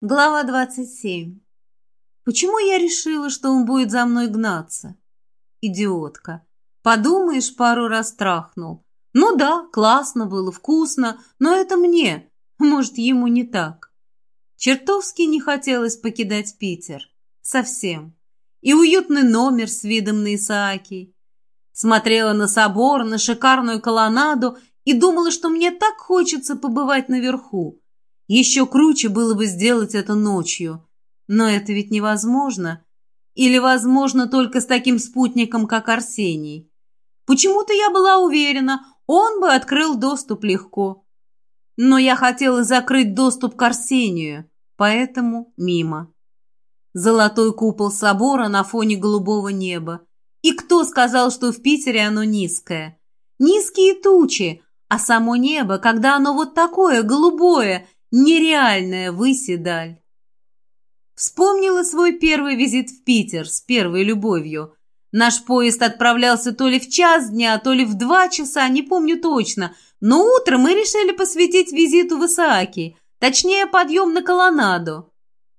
Глава 27. Почему я решила, что он будет за мной гнаться? Идиотка. Подумаешь, пару раз трахнул. Ну да, классно было, вкусно, но это мне. Может, ему не так. Чертовски не хотелось покидать Питер. Совсем. И уютный номер с видом на Исаакий. Смотрела на собор, на шикарную колоннаду и думала, что мне так хочется побывать наверху еще круче было бы сделать это ночью. Но это ведь невозможно. Или возможно только с таким спутником, как Арсений. Почему-то я была уверена, он бы открыл доступ легко. Но я хотела закрыть доступ к Арсению, поэтому мимо. Золотой купол собора на фоне голубого неба. И кто сказал, что в Питере оно низкое? Низкие тучи, а само небо, когда оно вот такое, голубое, Нереальная выси даль. Вспомнила свой первый визит в Питер с первой любовью. Наш поезд отправлялся то ли в час дня, то ли в два часа, не помню точно, но утром мы решили посвятить визиту в Исааки, точнее подъем на колоннаду.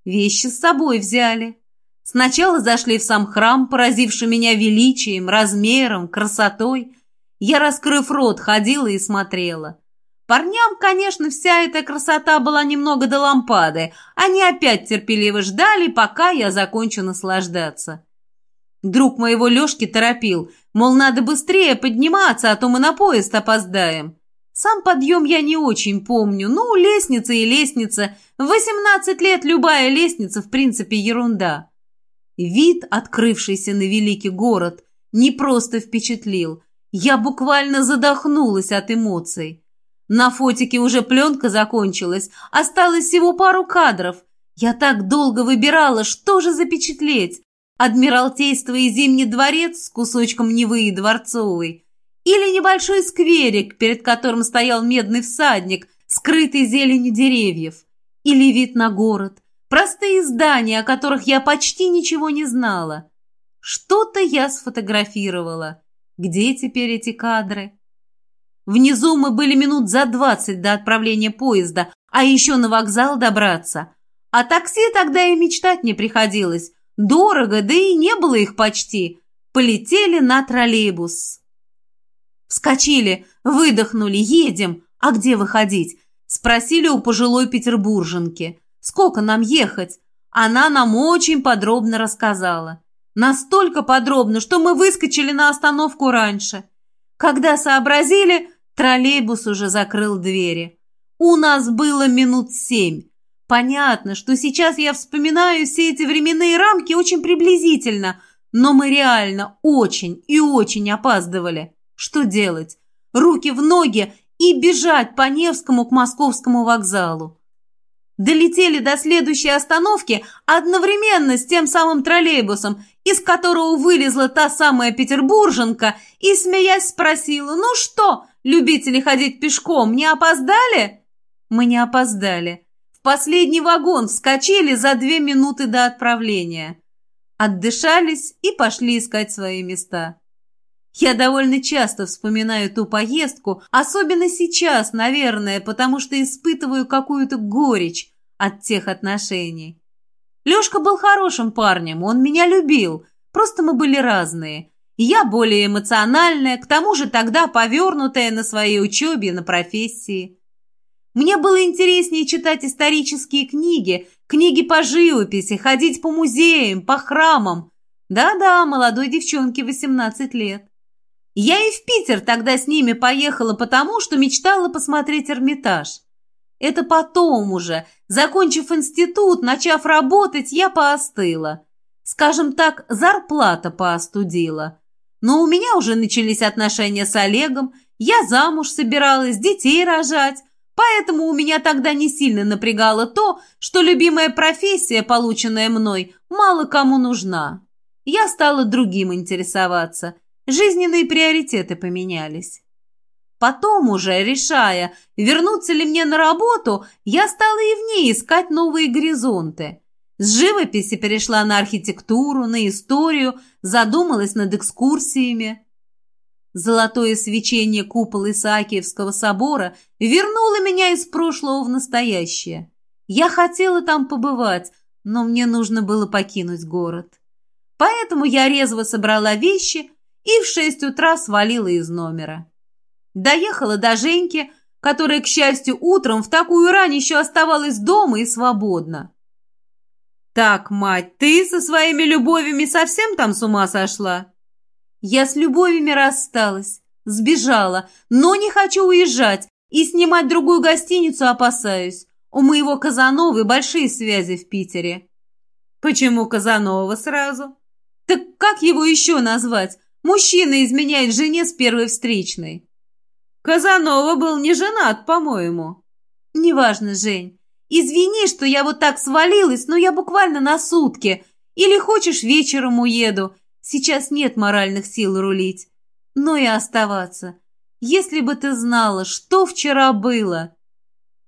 Вещи с собой взяли. Сначала зашли в сам храм, поразивший меня величием, размером, красотой. Я, раскрыв рот, ходила и смотрела. Парням, конечно, вся эта красота была немного до лампады. Они опять терпеливо ждали, пока я закончу наслаждаться. Друг моего Лешки торопил, мол, надо быстрее подниматься, а то мы на поезд опоздаем. Сам подъем я не очень помню. Ну, лестница и лестница. В 18 лет любая лестница, в принципе, ерунда. Вид, открывшийся на великий город, не просто впечатлил. Я буквально задохнулась от эмоций. На фотике уже пленка закончилась, осталось всего пару кадров. Я так долго выбирала, что же запечатлеть. Адмиралтейство и Зимний дворец с кусочком Невы и Дворцовой. Или небольшой скверик, перед которым стоял медный всадник, скрытый зеленью деревьев. Или вид на город. Простые здания, о которых я почти ничего не знала. Что-то я сфотографировала. Где теперь эти кадры? Внизу мы были минут за двадцать до отправления поезда, а еще на вокзал добраться. А такси тогда и мечтать не приходилось. Дорого, да и не было их почти. Полетели на троллейбус. Вскочили, выдохнули, едем. А где выходить? Спросили у пожилой петербурженки. Сколько нам ехать? Она нам очень подробно рассказала. Настолько подробно, что мы выскочили на остановку раньше. Когда сообразили, Троллейбус уже закрыл двери. У нас было минут семь. Понятно, что сейчас я вспоминаю все эти временные рамки очень приблизительно, но мы реально очень и очень опаздывали. Что делать? Руки в ноги и бежать по Невскому к Московскому вокзалу. Долетели до следующей остановки одновременно с тем самым троллейбусом, из которого вылезла та самая петербурженка и, смеясь, спросила, «Ну что, Любители ходить пешком не опоздали?» Мы не опоздали. В последний вагон вскочили за две минуты до отправления. Отдышались и пошли искать свои места. Я довольно часто вспоминаю ту поездку, особенно сейчас, наверное, потому что испытываю какую-то горечь от тех отношений. Лешка был хорошим парнем, он меня любил, просто мы были разные. Я более эмоциональная, к тому же тогда повернутая на своей учебе, на профессии. Мне было интереснее читать исторические книги, книги по живописи, ходить по музеям, по храмам. Да-да, молодой девчонке 18 лет. Я и в Питер тогда с ними поехала потому, что мечтала посмотреть Эрмитаж. Это потом уже, закончив институт, начав работать, я поостыла. Скажем так, зарплата поостудила. Но у меня уже начались отношения с Олегом, я замуж собиралась, детей рожать, поэтому у меня тогда не сильно напрягало то, что любимая профессия, полученная мной, мало кому нужна. Я стала другим интересоваться, жизненные приоритеты поменялись. Потом уже, решая, вернуться ли мне на работу, я стала и в ней искать новые горизонты. С живописи перешла на архитектуру, на историю, задумалась над экскурсиями. Золотое свечение купола Исаакиевского собора вернуло меня из прошлого в настоящее. Я хотела там побывать, но мне нужно было покинуть город. Поэтому я резво собрала вещи и в шесть утра свалила из номера. Доехала до Женьки, которая, к счастью, утром в такую рань еще оставалась дома и свободна. «Так, мать, ты со своими любовями совсем там с ума сошла?» «Я с любовями рассталась, сбежала, но не хочу уезжать и снимать другую гостиницу опасаюсь. У моего Казановы большие связи в Питере». «Почему Казанова сразу?» «Так как его еще назвать? Мужчина изменяет жене с первой встречной». «Казанова был не женат, по-моему». «Неважно, Жень. Извини, что я вот так свалилась, но я буквально на сутки. Или хочешь, вечером уеду. Сейчас нет моральных сил рулить. Но и оставаться. Если бы ты знала, что вчера было.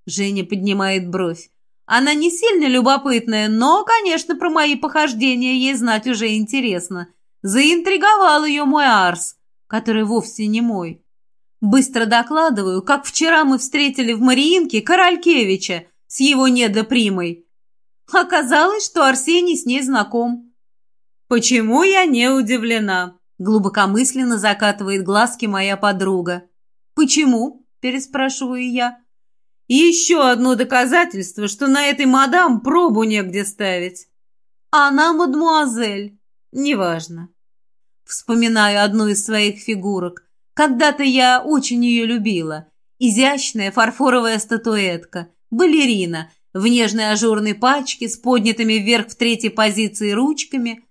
Женя поднимает бровь. Она не сильно любопытная, но, конечно, про мои похождения ей знать уже интересно. Заинтриговал ее мой Арс, который вовсе не мой. Быстро докладываю, как вчера мы встретили в Мариинке Королькевича, с его недопримой. Оказалось, что Арсений с ней знаком. «Почему я не удивлена?» Глубокомысленно закатывает глазки моя подруга. «Почему?» – переспрашиваю я. «Еще одно доказательство, что на этой мадам пробу негде ставить». «Она мадмуазель». «Неважно». Вспоминаю одну из своих фигурок. Когда-то я очень ее любила. Изящная фарфоровая статуэтка балерина в нежной ажурной пачке с поднятыми вверх в третьей позиции ручками.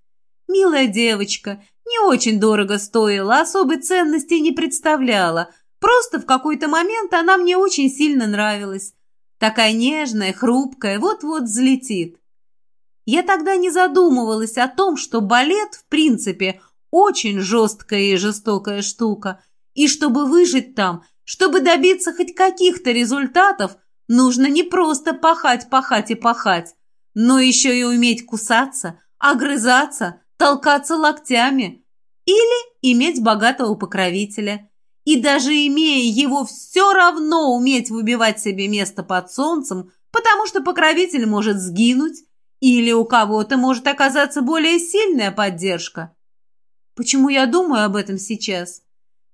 Милая девочка, не очень дорого стоила, особой ценности не представляла. Просто в какой-то момент она мне очень сильно нравилась. Такая нежная, хрупкая, вот-вот взлетит. Я тогда не задумывалась о том, что балет, в принципе, очень жесткая и жестокая штука, и чтобы выжить там, чтобы добиться хоть каких-то результатов – Нужно не просто пахать, пахать и пахать, но еще и уметь кусаться, огрызаться, толкаться локтями или иметь богатого покровителя. И даже имея его, все равно уметь выбивать себе место под солнцем, потому что покровитель может сгинуть, или у кого-то может оказаться более сильная поддержка. Почему я думаю об этом сейчас?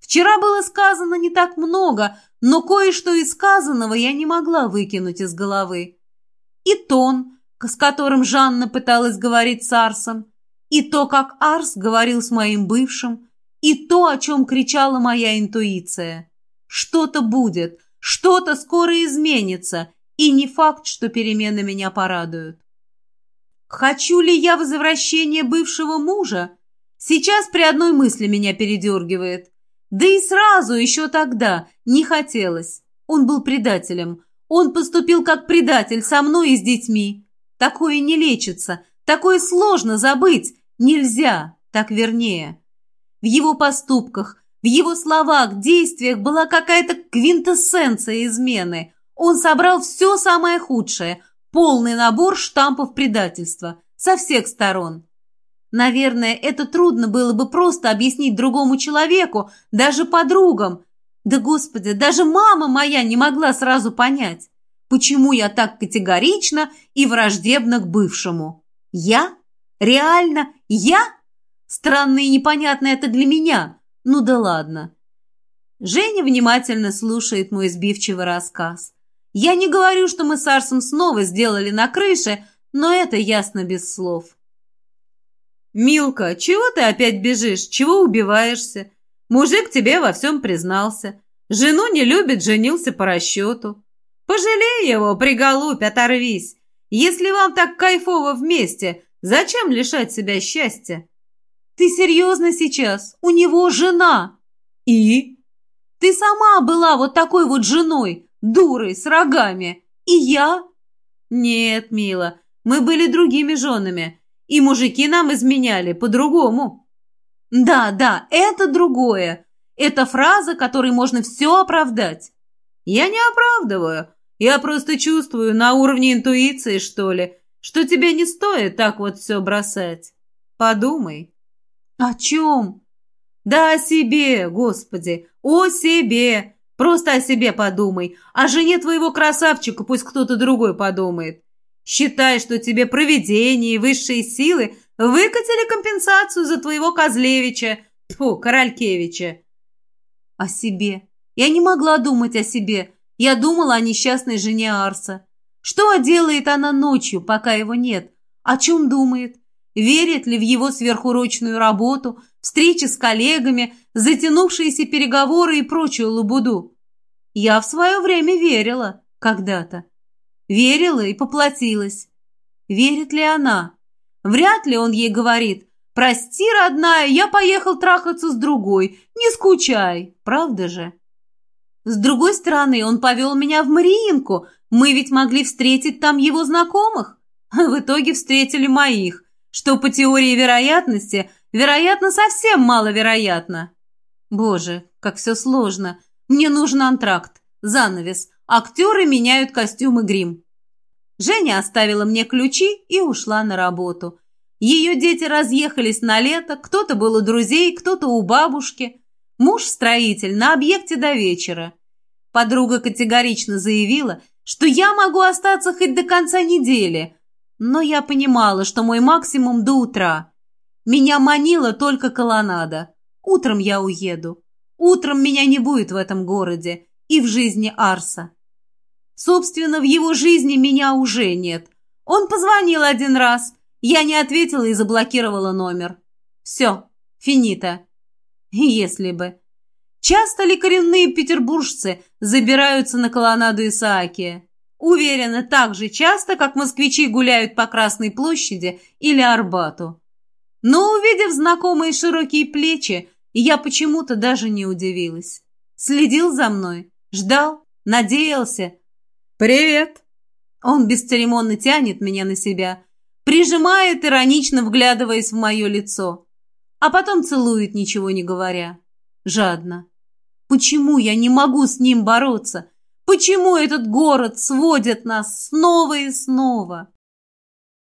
Вчера было сказано не так много, но кое-что из сказанного я не могла выкинуть из головы. И тон, с которым Жанна пыталась говорить с Арсом, и то, как Арс говорил с моим бывшим, и то, о чем кричала моя интуиция. Что-то будет, что-то скоро изменится, и не факт, что перемены меня порадуют. Хочу ли я возвращения бывшего мужа? Сейчас при одной мысли меня передергивает. Да и сразу, еще тогда, не хотелось. Он был предателем. Он поступил как предатель со мной и с детьми. Такое не лечится. Такое сложно забыть. Нельзя, так вернее. В его поступках, в его словах, действиях была какая-то квинтэссенция измены. Он собрал все самое худшее, полный набор штампов предательства со всех сторон. Наверное, это трудно было бы просто объяснить другому человеку, даже подругам. Да, Господи, даже мама моя не могла сразу понять, почему я так категорично и враждебна к бывшему. Я? Реально? Я? Странно и непонятно это для меня. Ну да ладно. Женя внимательно слушает мой сбивчивый рассказ. Я не говорю, что мы с Арсом снова сделали на крыше, но это ясно без слов. «Милка, чего ты опять бежишь? Чего убиваешься? Мужик тебе во всем признался. Жену не любит, женился по расчету. Пожалей его, приголубь, оторвись. Если вам так кайфово вместе, зачем лишать себя счастья?» «Ты серьезно сейчас? У него жена!» «И?» «Ты сама была вот такой вот женой, дурой, с рогами. И я?» «Нет, мила, мы были другими женами». И мужики нам изменяли по-другому. Да, да, это другое. Это фраза, которой можно все оправдать. Я не оправдываю. Я просто чувствую на уровне интуиции, что ли, что тебе не стоит так вот все бросать. Подумай. О чем? Да о себе, Господи, о себе. Просто о себе подумай. О жене твоего красавчика пусть кто-то другой подумает. Считай, что тебе провидение и высшие силы выкатили компенсацию за твоего Козлевича, тьфу, Королькевича. О себе. Я не могла думать о себе. Я думала о несчастной жене Арса. Что делает она ночью, пока его нет? О чем думает? Верит ли в его сверхурочную работу, встречи с коллегами, затянувшиеся переговоры и прочую лабуду? Я в свое время верила, когда-то. Верила и поплатилась. Верит ли она? Вряд ли он ей говорит «Прости, родная, я поехал трахаться с другой, не скучай», правда же? С другой стороны, он повел меня в Мариинку, мы ведь могли встретить там его знакомых. В итоге встретили моих, что по теории вероятности, вероятно, совсем маловероятно. Боже, как все сложно. Мне нужен антракт, занавес. Актеры меняют костюм и грим. Женя оставила мне ключи и ушла на работу. Ее дети разъехались на лето, кто-то был у друзей, кто-то у бабушки. Муж строитель на объекте до вечера. Подруга категорично заявила, что я могу остаться хоть до конца недели, но я понимала, что мой максимум до утра. Меня манила только колоннада. Утром я уеду. Утром меня не будет в этом городе и в жизни Арса. Собственно, в его жизни меня уже нет. Он позвонил один раз. Я не ответила и заблокировала номер. Все, финита. Если бы. Часто ли коренные петербуржцы забираются на колоннаду Исаакия? Уверена, так же часто, как москвичи гуляют по Красной площади или Арбату. Но, увидев знакомые широкие плечи, я почему-то даже не удивилась. Следил за мной, ждал, надеялся. «Привет!» Он бесцеремонно тянет меня на себя, прижимает, иронично вглядываясь в мое лицо, а потом целует, ничего не говоря. Жадно. Почему я не могу с ним бороться? Почему этот город сводит нас снова и снова?